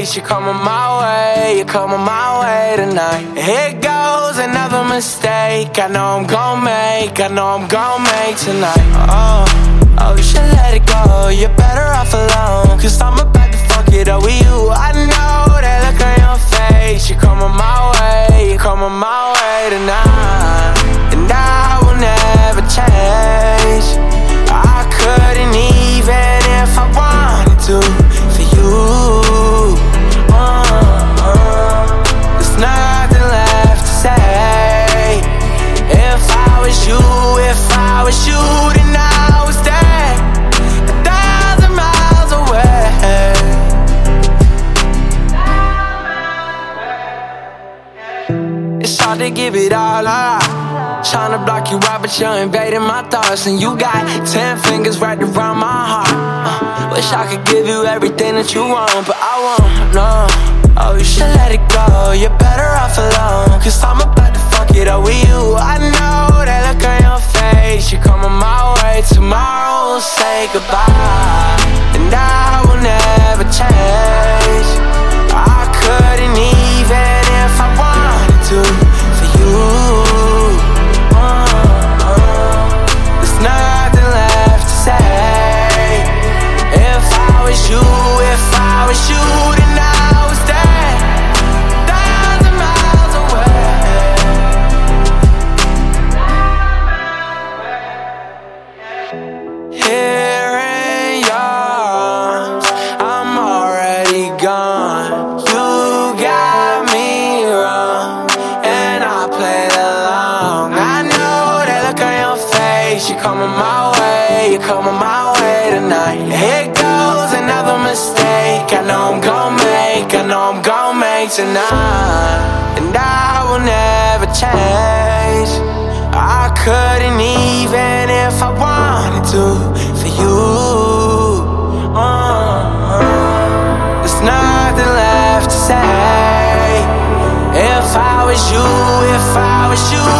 face. You're coming my way, you're coming my way tonight. Here goes another mistake. I know I'm gon' make, I know I'm gon' make tonight. Oh, oh, you should let it go. You're better off alone. Cause I'm about to fuck it up with you. I know that look on your face. You're coming my way, you're coming my way tonight. To for you. Uh, There's nothing left to say. If I was you, if I was you, then I was dead. A thousand miles away. It's hard to give it all up. Tryna block you out, but you're invading my thoughts. And you got ten fingers wrapped around my heart. Uh, wish I could give you everything that you want, but I won't. No. Oh, you should let it go. You're better off alone. Cause I'm about to fuck it up with you. I know that look on your face. You're coming my way. Tomorrow we'll say goodbye. Here in your arms, I'm already gone. You got me wrong, and I played along. I know that look on your face. You're coming my way, you're coming my way tonight. Here goes another mistake. I know I'm gon' make, I know I'm gon' make tonight, and I will never change. You, if I was you,